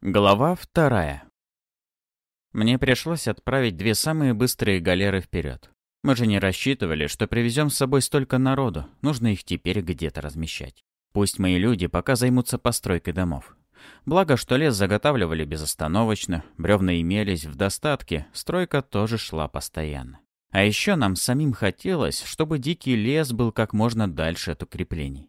Глава вторая. Мне пришлось отправить две самые быстрые галеры вперед. Мы же не рассчитывали, что привезем с собой столько народу, нужно их теперь где-то размещать. Пусть мои люди пока займутся постройкой домов. Благо, что лес заготавливали безостановочно, бревна имелись в достатке, стройка тоже шла постоянно. А еще нам самим хотелось, чтобы дикий лес был как можно дальше от укреплений.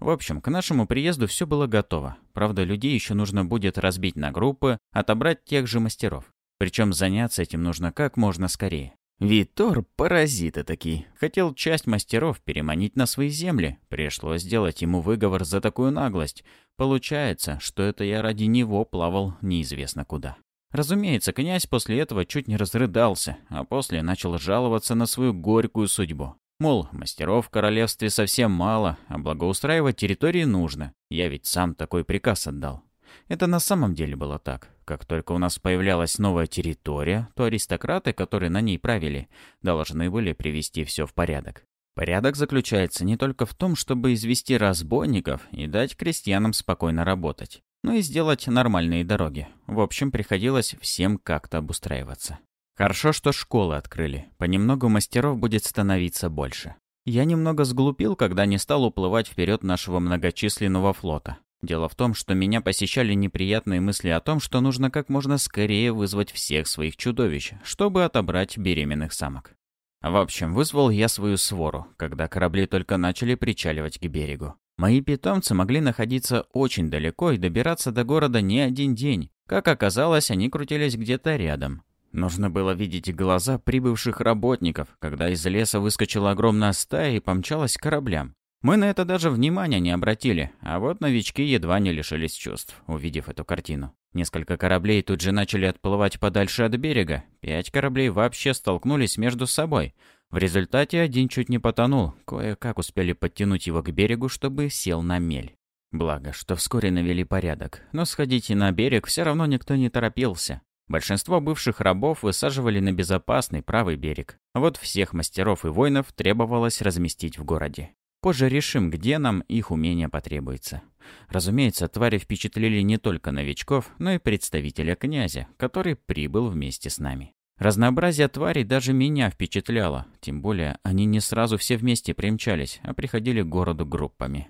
В общем, к нашему приезду все было готово. Правда, людей еще нужно будет разбить на группы, отобрать тех же мастеров. Причем заняться этим нужно как можно скорее. Витор – паразиты такие. Хотел часть мастеров переманить на свои земли. Пришлось сделать ему выговор за такую наглость. Получается, что это я ради него плавал неизвестно куда. Разумеется, князь после этого чуть не разрыдался, а после начал жаловаться на свою горькую судьбу. Мол, мастеров в королевстве совсем мало, а благоустраивать территории нужно. Я ведь сам такой приказ отдал. Это на самом деле было так. Как только у нас появлялась новая территория, то аристократы, которые на ней правили, должны были привести все в порядок. Порядок заключается не только в том, чтобы извести разбойников и дать крестьянам спокойно работать, но и сделать нормальные дороги. В общем, приходилось всем как-то обустраиваться. Хорошо, что школы открыли. Понемногу мастеров будет становиться больше. Я немного сглупил, когда не стал уплывать вперед нашего многочисленного флота. Дело в том, что меня посещали неприятные мысли о том, что нужно как можно скорее вызвать всех своих чудовищ, чтобы отобрать беременных самок. В общем, вызвал я свою свору, когда корабли только начали причаливать к берегу. Мои питомцы могли находиться очень далеко и добираться до города не один день. Как оказалось, они крутились где-то рядом. Нужно было видеть глаза прибывших работников, когда из леса выскочила огромная стая и помчалась к кораблям. Мы на это даже внимания не обратили, а вот новички едва не лишились чувств, увидев эту картину. Несколько кораблей тут же начали отплывать подальше от берега. Пять кораблей вообще столкнулись между собой. В результате один чуть не потонул, кое-как успели подтянуть его к берегу, чтобы сел на мель. Благо, что вскоре навели порядок, но сходить на берег все равно никто не торопился. Большинство бывших рабов высаживали на безопасный правый берег. Вот всех мастеров и воинов требовалось разместить в городе. Позже решим, где нам их умения потребуется. Разумеется, твари впечатлили не только новичков, но и представителя князя, который прибыл вместе с нами. Разнообразие тварей даже меня впечатляло, тем более они не сразу все вместе примчались, а приходили к городу группами.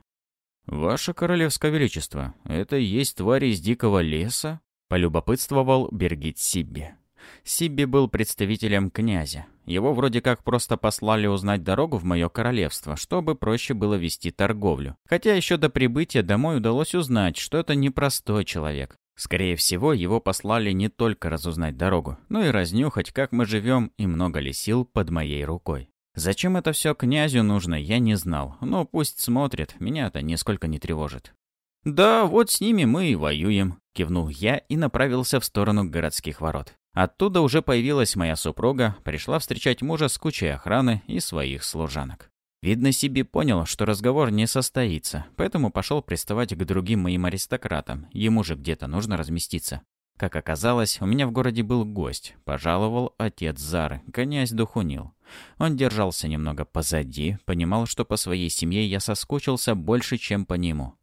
«Ваше Королевское Величество, это и есть твари из дикого леса?» Полюбопытствовал Бергит Сибби. Сибби был представителем князя. Его вроде как просто послали узнать дорогу в мое королевство, чтобы проще было вести торговлю. Хотя еще до прибытия домой удалось узнать, что это непростой человек. Скорее всего, его послали не только разузнать дорогу, но и разнюхать, как мы живем и много ли сил под моей рукой. Зачем это все князю нужно, я не знал, но пусть смотрит, меня это нисколько не тревожит. «Да, вот с ними мы и воюем», — кивнул я и направился в сторону городских ворот. Оттуда уже появилась моя супруга, пришла встречать мужа с кучей охраны и своих служанок. Видно, Сиби понял, что разговор не состоится, поэтому пошел приставать к другим моим аристократам, ему же где-то нужно разместиться. Как оказалось, у меня в городе был гость, пожаловал отец Зары, князь Духунил. Он держался немного позади, понимал, что по своей семье я соскучился больше, чем по нему.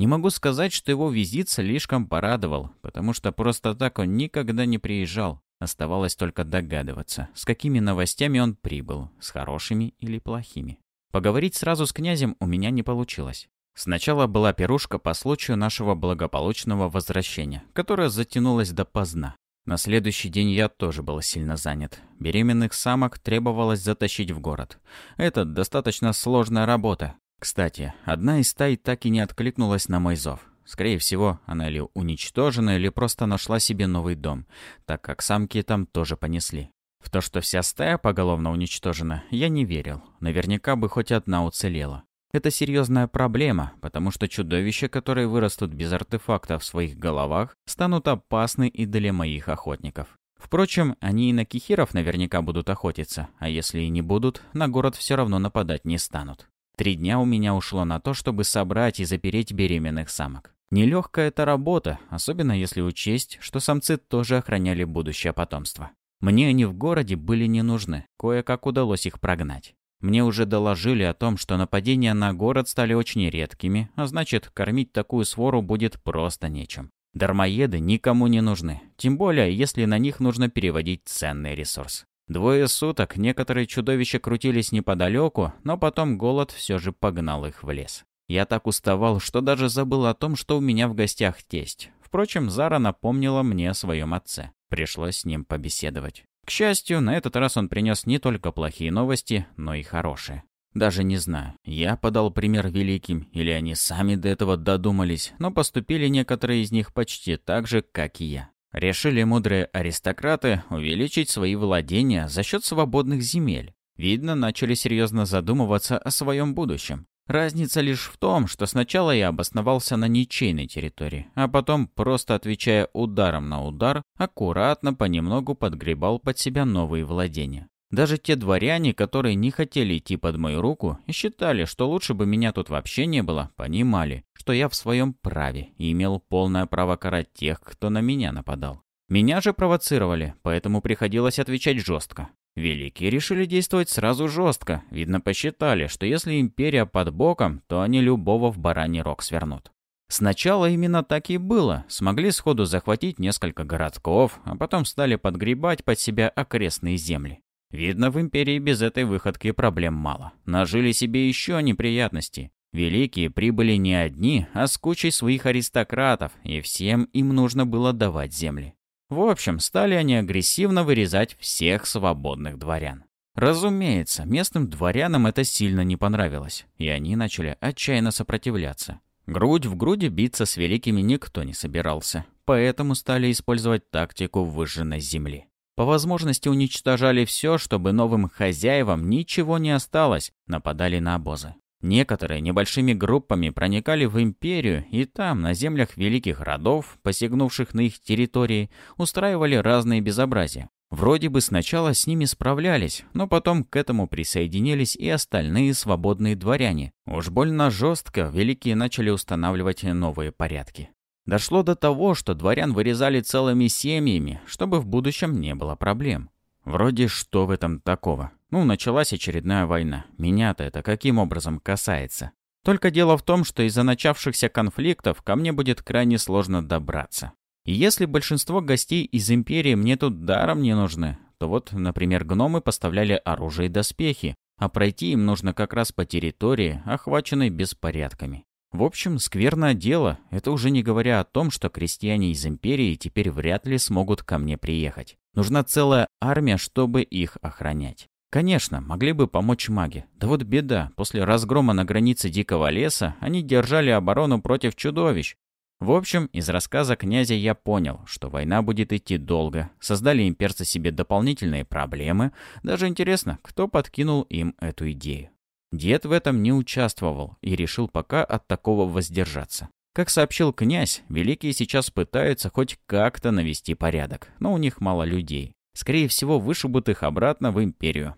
Не могу сказать, что его визит слишком порадовал, потому что просто так он никогда не приезжал. Оставалось только догадываться, с какими новостями он прибыл, с хорошими или плохими. Поговорить сразу с князем у меня не получилось. Сначала была пирушка по случаю нашего благополучного возвращения, которая затянулась до поздна. На следующий день я тоже был сильно занят. Беременных самок требовалось затащить в город. Это достаточно сложная работа, кстати, одна из стай так и не откликнулась на мой зов. Скорее всего, она или уничтожена, или просто нашла себе новый дом, так как самки там тоже понесли. В то, что вся стая поголовно уничтожена, я не верил. Наверняка бы хоть одна уцелела. Это серьезная проблема, потому что чудовища, которые вырастут без артефактов в своих головах, станут опасны и для моих охотников. Впрочем, они и на кихиров наверняка будут охотиться, а если и не будут, на город все равно нападать не станут. Три дня у меня ушло на то, чтобы собрать и запереть беременных самок. Нелегкая эта работа, особенно если учесть, что самцы тоже охраняли будущее потомство. Мне они в городе были не нужны, кое-как удалось их прогнать. Мне уже доложили о том, что нападения на город стали очень редкими, а значит, кормить такую свору будет просто нечем. Дармоеды никому не нужны, тем более, если на них нужно переводить ценный ресурс. Двое суток некоторые чудовища крутились неподалеку, но потом голод все же погнал их в лес. Я так уставал, что даже забыл о том, что у меня в гостях тесть. Впрочем, Зара напомнила мне о своем отце. Пришлось с ним побеседовать. К счастью, на этот раз он принес не только плохие новости, но и хорошие. Даже не знаю, я подал пример великим, или они сами до этого додумались, но поступили некоторые из них почти так же, как и я. Решили мудрые аристократы увеличить свои владения за счет свободных земель. Видно, начали серьезно задумываться о своем будущем. Разница лишь в том, что сначала я обосновался на ничейной территории, а потом, просто отвечая ударом на удар, аккуратно понемногу подгребал под себя новые владения. Даже те дворяне, которые не хотели идти под мою руку и считали, что лучше бы меня тут вообще не было, понимали, что я в своем праве и имел полное право карать тех, кто на меня нападал. Меня же провоцировали, поэтому приходилось отвечать жестко. Великие решили действовать сразу жестко, видно посчитали, что если империя под боком, то они любого в бараний рог свернут. Сначала именно так и было. Смогли сходу захватить несколько городков, а потом стали подгребать под себя окрестные земли. Видно, в империи без этой выходки проблем мало. Нажили себе еще неприятности. Великие прибыли не одни, а с кучей своих аристократов, и всем им нужно было давать земли. В общем, стали они агрессивно вырезать всех свободных дворян. Разумеется, местным дворянам это сильно не понравилось, и они начали отчаянно сопротивляться. Грудь в груди биться с великими никто не собирался, поэтому стали использовать тактику выжженной земли. По возможности уничтожали все, чтобы новым хозяевам ничего не осталось, нападали на обозы. Некоторые небольшими группами проникали в империю и там, на землях великих родов, посягнувших на их территории, устраивали разные безобразия. Вроде бы сначала с ними справлялись, но потом к этому присоединились и остальные свободные дворяне. Уж больно жестко великие начали устанавливать новые порядки. Дошло до того, что дворян вырезали целыми семьями, чтобы в будущем не было проблем. Вроде что в этом такого? Ну, началась очередная война. Меня-то это каким образом касается? Только дело в том, что из-за начавшихся конфликтов ко мне будет крайне сложно добраться. И если большинство гостей из Империи мне тут даром не нужны, то вот, например, гномы поставляли оружие и доспехи, а пройти им нужно как раз по территории, охваченной беспорядками. В общем, скверное дело, это уже не говоря о том, что крестьяне из империи теперь вряд ли смогут ко мне приехать. Нужна целая армия, чтобы их охранять. Конечно, могли бы помочь маги. Да вот беда, после разгрома на границе Дикого леса они держали оборону против чудовищ. В общем, из рассказа князя я понял, что война будет идти долго. Создали имперцы себе дополнительные проблемы. Даже интересно, кто подкинул им эту идею. Дед в этом не участвовал и решил пока от такого воздержаться. Как сообщил князь, великие сейчас пытаются хоть как-то навести порядок, но у них мало людей. Скорее всего, вышибут их обратно в империю.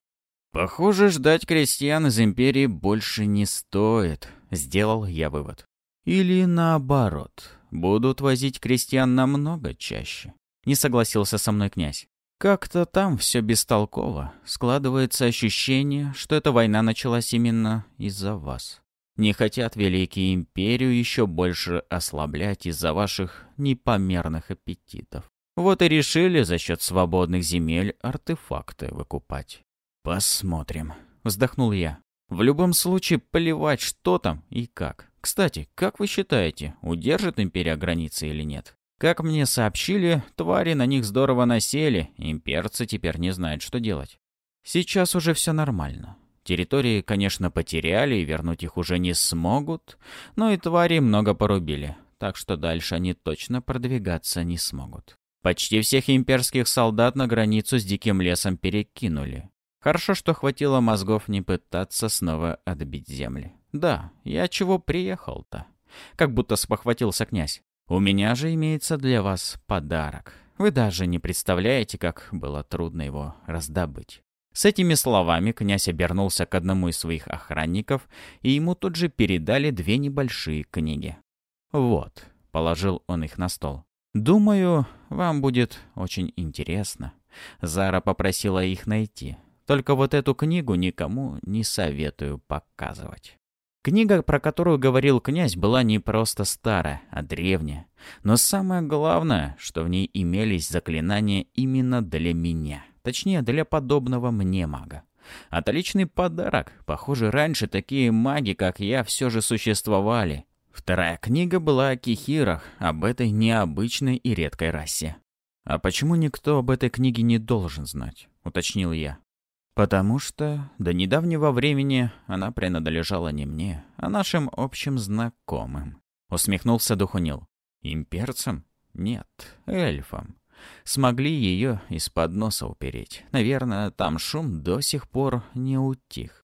«Похоже, ждать крестьян из империи больше не стоит», — сделал я вывод. «Или наоборот, будут возить крестьян намного чаще», — не согласился со мной князь. Как-то там все бестолково. Складывается ощущение, что эта война началась именно из-за вас. Не хотят великие империю еще больше ослаблять из-за ваших непомерных аппетитов. Вот и решили за счет свободных земель артефакты выкупать. «Посмотрим», — вздохнул я. «В любом случае, плевать, что там и как. Кстати, как вы считаете, удержит империя границы или нет?» Как мне сообщили, твари на них здорово насели, имперцы теперь не знают, что делать. Сейчас уже все нормально. Территории, конечно, потеряли и вернуть их уже не смогут, но и твари много порубили, так что дальше они точно продвигаться не смогут. Почти всех имперских солдат на границу с диким лесом перекинули. Хорошо, что хватило мозгов не пытаться снова отбить земли. Да, я чего приехал-то? Как будто спохватился князь. У меня же имеется для вас подарок. Вы даже не представляете, как было трудно его раздобыть». С этими словами князь обернулся к одному из своих охранников, и ему тут же передали две небольшие книги. «Вот», — положил он их на стол. «Думаю, вам будет очень интересно». Зара попросила их найти. Только вот эту книгу никому не советую показывать. Книга, про которую говорил князь, была не просто старая, а древняя. Но самое главное, что в ней имелись заклинания именно для меня. Точнее, для подобного мне мага. Отличный подарок. Похоже, раньше такие маги, как я, все же существовали. Вторая книга была о кихирах, об этой необычной и редкой расе. «А почему никто об этой книге не должен знать?» — уточнил я. Потому что до недавнего времени она принадлежала не мне, а нашим общим знакомым. Усмехнулся Духунил. Имперцам? Нет, эльфам. Смогли ее из-под носа упереть. Наверное, там шум до сих пор не утих.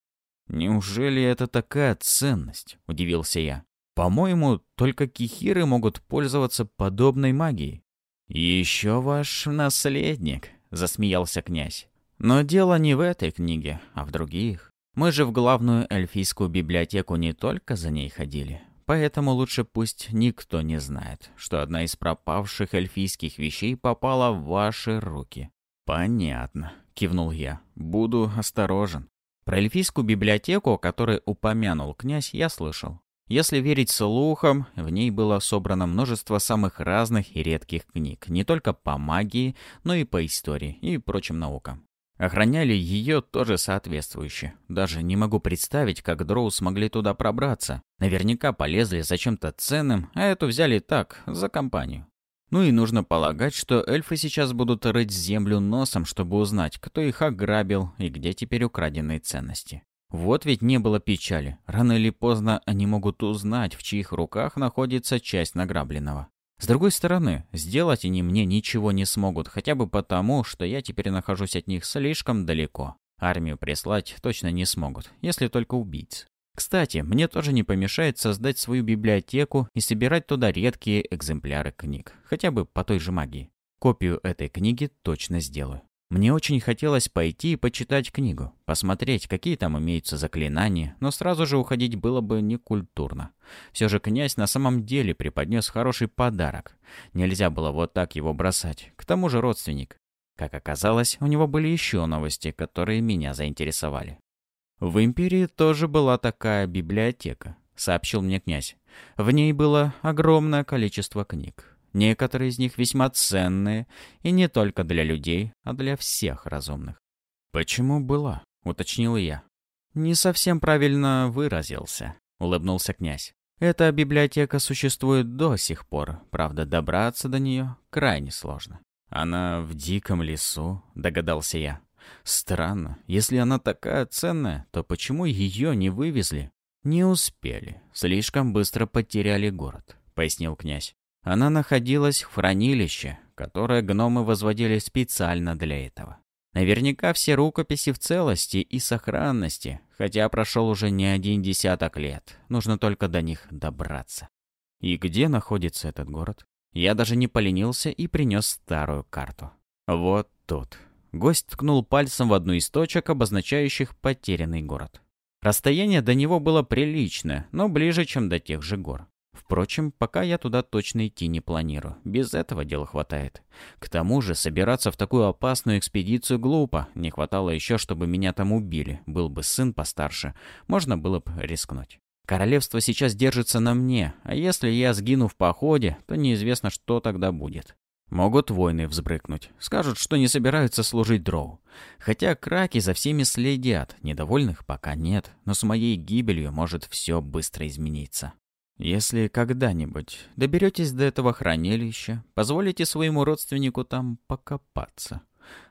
«Неужели это такая ценность?» — удивился я. «По-моему, только кихиры могут пользоваться подобной магией». «Еще ваш наследник», — засмеялся князь. Но дело не в этой книге, а в других. Мы же в главную эльфийскую библиотеку не только за ней ходили. Поэтому лучше пусть никто не знает, что одна из пропавших эльфийских вещей попала в ваши руки. «Понятно», — кивнул я. «Буду осторожен». Про эльфийскую библиотеку, о которой упомянул князь, я слышал. Если верить слухам, в ней было собрано множество самых разных и редких книг, не только по магии, но и по истории и прочим наукам. Охраняли ее тоже соответствующе. Даже не могу представить, как дроу смогли туда пробраться. Наверняка полезли за чем-то ценным, а эту взяли так, за компанию. Ну и нужно полагать, что эльфы сейчас будут рыть землю носом, чтобы узнать, кто их ограбил и где теперь украденные ценности. Вот ведь не было печали. Рано или поздно они могут узнать, в чьих руках находится часть награбленного. С другой стороны, сделать они мне ничего не смогут, хотя бы потому, что я теперь нахожусь от них слишком далеко. Армию прислать точно не смогут, если только убийц. Кстати, мне тоже не помешает создать свою библиотеку и собирать туда редкие экземпляры книг, хотя бы по той же магии. Копию этой книги точно сделаю. Мне очень хотелось пойти и почитать книгу, посмотреть, какие там имеются заклинания, но сразу же уходить было бы некультурно. Все же князь на самом деле преподнес хороший подарок. Нельзя было вот так его бросать. К тому же родственник. Как оказалось, у него были еще новости, которые меня заинтересовали. В Империи тоже была такая библиотека, сообщил мне князь. В ней было огромное количество книг. Некоторые из них весьма ценные, и не только для людей, а для всех разумных. «Почему была?» — уточнил я. «Не совсем правильно выразился», — улыбнулся князь. «Эта библиотека существует до сих пор, правда, добраться до нее крайне сложно». «Она в диком лесу», — догадался я. «Странно, если она такая ценная, то почему ее не вывезли?» «Не успели. Слишком быстро потеряли город», — пояснил князь. Она находилась в хранилище, которое гномы возводили специально для этого. Наверняка все рукописи в целости и сохранности, хотя прошел уже не один десяток лет. Нужно только до них добраться. И где находится этот город? Я даже не поленился и принес старую карту. Вот тут. Гость ткнул пальцем в одну из точек, обозначающих потерянный город. Расстояние до него было приличное, но ближе, чем до тех же гор. Впрочем, пока я туда точно идти не планирую. Без этого дела хватает. К тому же, собираться в такую опасную экспедицию глупо. Не хватало еще, чтобы меня там убили. Был бы сын постарше. Можно было бы рискнуть. Королевство сейчас держится на мне, а если я сгину в походе, то неизвестно, что тогда будет. Могут войны взбрыкнуть. Скажут, что не собираются служить дроу. Хотя краки за всеми следят. Недовольных пока нет. Но с моей гибелью может все быстро измениться. Если когда-нибудь доберетесь до этого хранилища, позволите своему родственнику там покопаться.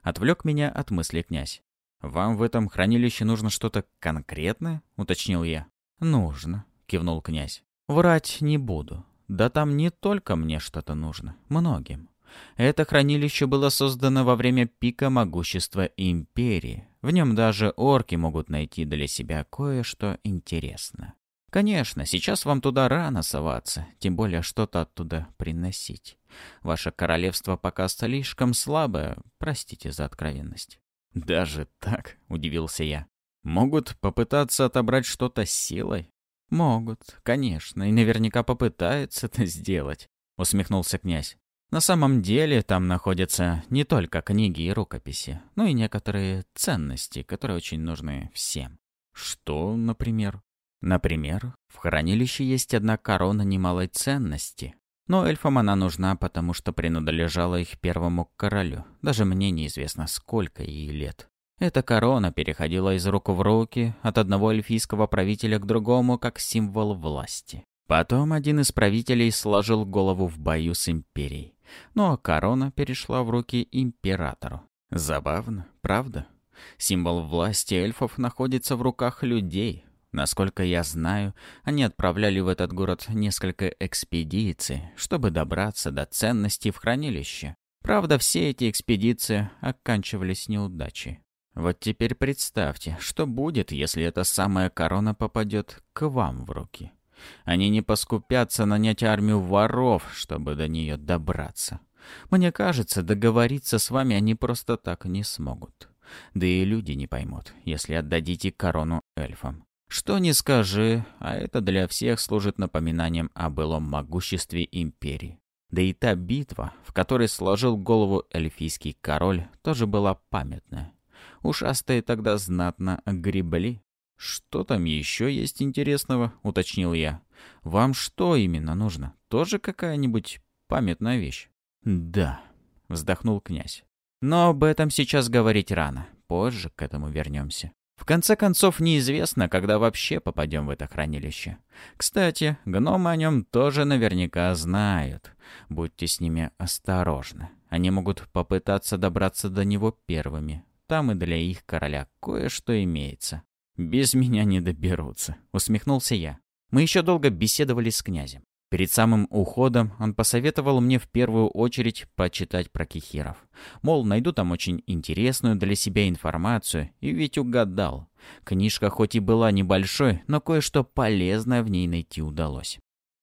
Отвлек меня от мысли князь. «Вам в этом хранилище нужно что-то конкретное?» — уточнил я. «Нужно», — кивнул князь. «Врать не буду. Да там не только мне что-то нужно, многим. Это хранилище было создано во время пика могущества Империи. В нем даже орки могут найти для себя кое-что интересное. Конечно, сейчас вам туда рано соваться, тем более что-то оттуда приносить. Ваше королевство пока слишком слабое, простите за откровенность. Даже так, удивился я. Могут попытаться отобрать что-то силой? Могут, конечно, и наверняка попытаются это сделать, усмехнулся князь. На самом деле там находятся не только книги и рукописи, но и некоторые ценности, которые очень нужны всем. Что, например? Например, в хранилище есть одна корона немалой ценности. Но эльфам она нужна, потому что принадлежала их первому королю. Даже мне неизвестно, сколько ей лет. Эта корона переходила из рук в руки от одного эльфийского правителя к другому, как символ власти. Потом один из правителей сложил голову в бою с империей. Ну а корона перешла в руки императору. Забавно, правда? Символ власти эльфов находится в руках людей. Насколько я знаю, они отправляли в этот город несколько экспедиций, чтобы добраться до ценностей в хранилище. Правда, все эти экспедиции оканчивались неудачей. Вот теперь представьте, что будет, если эта самая корона попадет к вам в руки. Они не поскупятся нанять армию воров, чтобы до нее добраться. Мне кажется, договориться с вами они просто так не смогут. Да и люди не поймут, если отдадите корону эльфам. Что ни скажи, а это для всех служит напоминанием о былом могуществе империи. Да и та битва, в которой сложил голову эльфийский король, тоже была памятная. Ушастые тогда знатно огребли. «Что там еще есть интересного?» — уточнил я. «Вам что именно нужно? Тоже какая-нибудь памятная вещь?» «Да», — вздохнул князь. «Но об этом сейчас говорить рано. Позже к этому вернемся. В конце концов, неизвестно, когда вообще попадем в это хранилище. Кстати, гномы о нем тоже наверняка знают. Будьте с ними осторожны. Они могут попытаться добраться до него первыми. Там и для их короля кое-что имеется. «Без меня не доберутся», — усмехнулся я. Мы еще долго беседовали с князем. Перед самым уходом он посоветовал мне в первую очередь почитать про кихиров. Мол, найду там очень интересную для себя информацию, и ведь угадал. Книжка хоть и была небольшой, но кое-что полезное в ней найти удалось.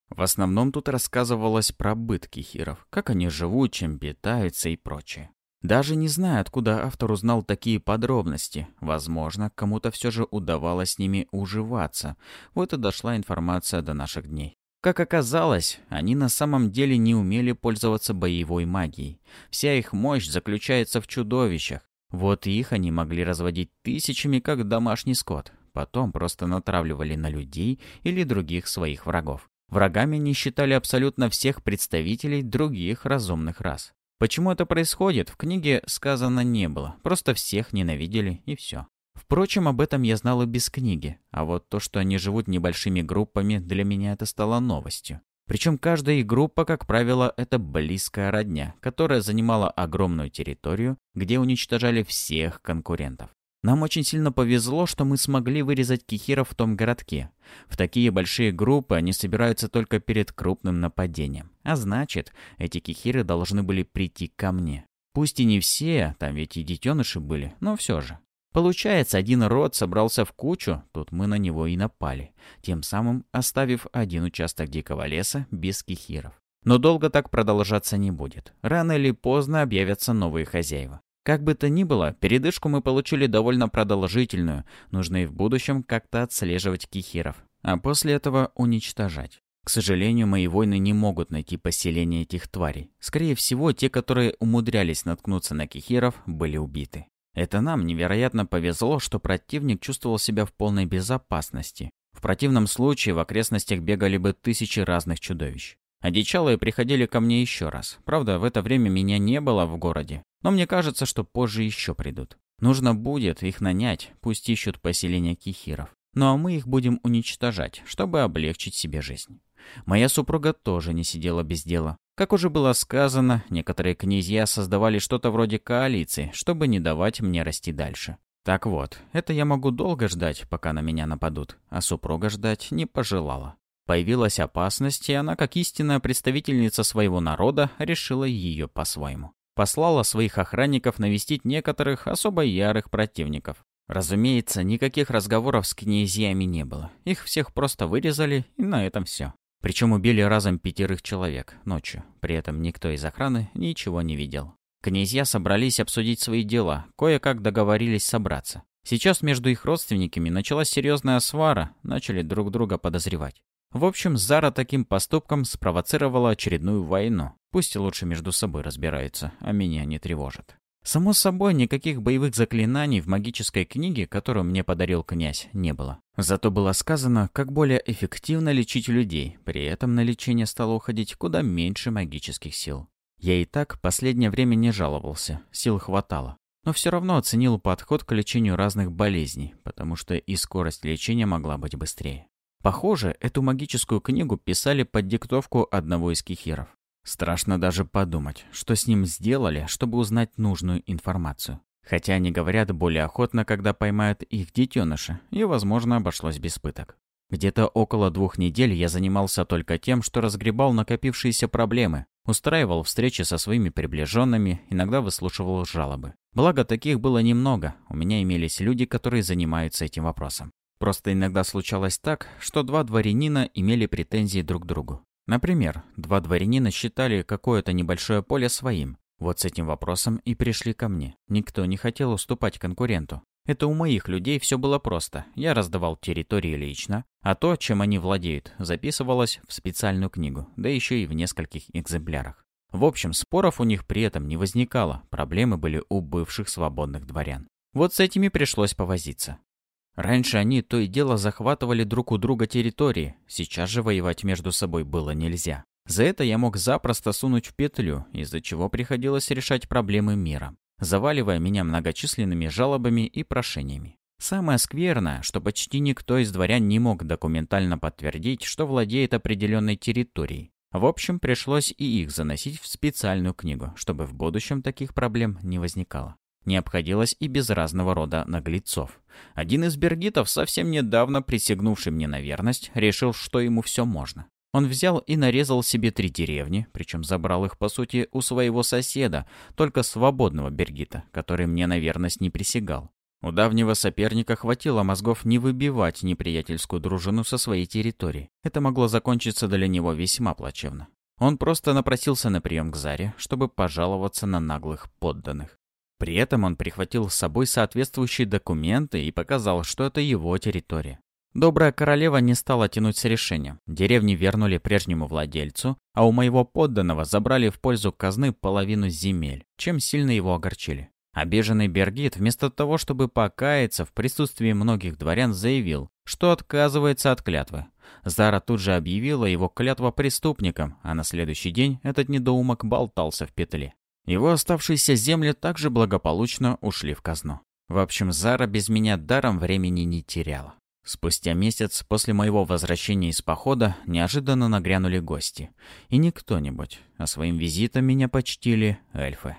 В основном тут рассказывалось про быт кихиров, как они живут, чем питаются и прочее. Даже не знаю, откуда автор узнал такие подробности. Возможно, кому-то все же удавалось с ними уживаться. Вот и дошла информация до наших дней. Как оказалось, они на самом деле не умели пользоваться боевой магией. Вся их мощь заключается в чудовищах. Вот их они могли разводить тысячами, как домашний скот. Потом просто натравливали на людей или других своих врагов. Врагами не считали абсолютно всех представителей других разумных рас. Почему это происходит, в книге сказано не было. Просто всех ненавидели и все. Впрочем, об этом я знал и без книги. А вот то, что они живут небольшими группами, для меня это стало новостью. Причем каждая группа, как правило, это близкая родня, которая занимала огромную территорию, где уничтожали всех конкурентов. Нам очень сильно повезло, что мы смогли вырезать кихиров в том городке. В такие большие группы они собираются только перед крупным нападением. А значит, эти кихиры должны были прийти ко мне. Пусть и не все, там ведь и детеныши были, но все же. Получается, один род собрался в кучу, тут мы на него и напали, тем самым оставив один участок дикого леса без кихиров. Но долго так продолжаться не будет. Рано или поздно объявятся новые хозяева. Как бы то ни было, передышку мы получили довольно продолжительную, нужно и в будущем как-то отслеживать кихиров, а после этого уничтожать. К сожалению, мои воины не могут найти поселение этих тварей. Скорее всего, те, которые умудрялись наткнуться на кихиров, были убиты. Это нам невероятно повезло, что противник чувствовал себя в полной безопасности. В противном случае в окрестностях бегали бы тысячи разных чудовищ. Одичалые приходили ко мне еще раз. Правда, в это время меня не было в городе. Но мне кажется, что позже еще придут. Нужно будет их нанять, пусть ищут поселение кихиров. Ну а мы их будем уничтожать, чтобы облегчить себе жизнь. Моя супруга тоже не сидела без дела. Как уже было сказано, некоторые князья создавали что-то вроде коалиции, чтобы не давать мне расти дальше. Так вот, это я могу долго ждать, пока на меня нападут, а супруга ждать не пожелала. Появилась опасность, и она, как истинная представительница своего народа, решила ее по-своему послала своих охранников навестить некоторых особо ярых противников. Разумеется, никаких разговоров с князьями не было. Их всех просто вырезали, и на этом все. Причем убили разом пятерых человек ночью. При этом никто из охраны ничего не видел. Князья собрались обсудить свои дела, кое-как договорились собраться. Сейчас между их родственниками началась серьезная свара, начали друг друга подозревать. В общем, Зара таким поступком спровоцировала очередную войну. Пусть лучше между собой разбираются, а меня не тревожат. Само собой, никаких боевых заклинаний в магической книге, которую мне подарил князь, не было. Зато было сказано, как более эффективно лечить людей, при этом на лечение стало уходить куда меньше магических сил. Я и так последнее время не жаловался, сил хватало. Но все равно оценил подход к лечению разных болезней, потому что и скорость лечения могла быть быстрее. Похоже, эту магическую книгу писали под диктовку одного из кихиров. Страшно даже подумать, что с ним сделали, чтобы узнать нужную информацию. Хотя они говорят более охотно, когда поймают их детеныша, и, возможно, обошлось без пыток. Где-то около двух недель я занимался только тем, что разгребал накопившиеся проблемы, устраивал встречи со своими приближенными, иногда выслушивал жалобы. Благо, таких было немного, у меня имелись люди, которые занимаются этим вопросом. Просто иногда случалось так, что два дворянина имели претензии друг к другу. Например, два дворянина считали какое-то небольшое поле своим, вот с этим вопросом и пришли ко мне. Никто не хотел уступать конкуренту. Это у моих людей все было просто. Я раздавал территории лично, а то, чем они владеют, записывалось в специальную книгу, да еще и в нескольких экземплярах. В общем, споров у них при этом не возникало, проблемы были у бывших свободных дворян. Вот с этими пришлось повозиться. Раньше они то и дело захватывали друг у друга территории, сейчас же воевать между собой было нельзя. За это я мог запросто сунуть в петлю, из-за чего приходилось решать проблемы мира, заваливая меня многочисленными жалобами и прошениями. Самое скверное, что почти никто из дворян не мог документально подтвердить, что владеет определенной территорией. В общем, пришлось и их заносить в специальную книгу, чтобы в будущем таких проблем не возникало. Не обходилось и без разного рода наглецов. Один из бергитов, совсем недавно присягнувший мне на верность, решил, что ему все можно. Он взял и нарезал себе три деревни, причем забрал их, по сути, у своего соседа, только свободного Бергита, который мне на верность не присягал. У давнего соперника хватило мозгов не выбивать неприятельскую дружину со своей территории. Это могло закончиться для него весьма плачевно. Он просто напросился на прием к Заре, чтобы пожаловаться на наглых подданных. При этом он прихватил с собой соответствующие документы и показал, что это его территория. Добрая королева не стала тянуть с решением. Деревни вернули прежнему владельцу, а у моего подданного забрали в пользу казны половину земель, чем сильно его огорчили. Обиженный Бергит, вместо того, чтобы покаяться, в присутствии многих дворян заявил, что отказывается от клятвы. Зара тут же объявила его клятва преступником, а на следующий день этот недоумок болтался в петле. Его оставшиеся земли также благополучно ушли в казну. В общем, Зара без меня даром времени не теряла. Спустя месяц после моего возвращения из похода неожиданно нагрянули гости. И не кто-нибудь, а своим визитом меня почтили эльфы.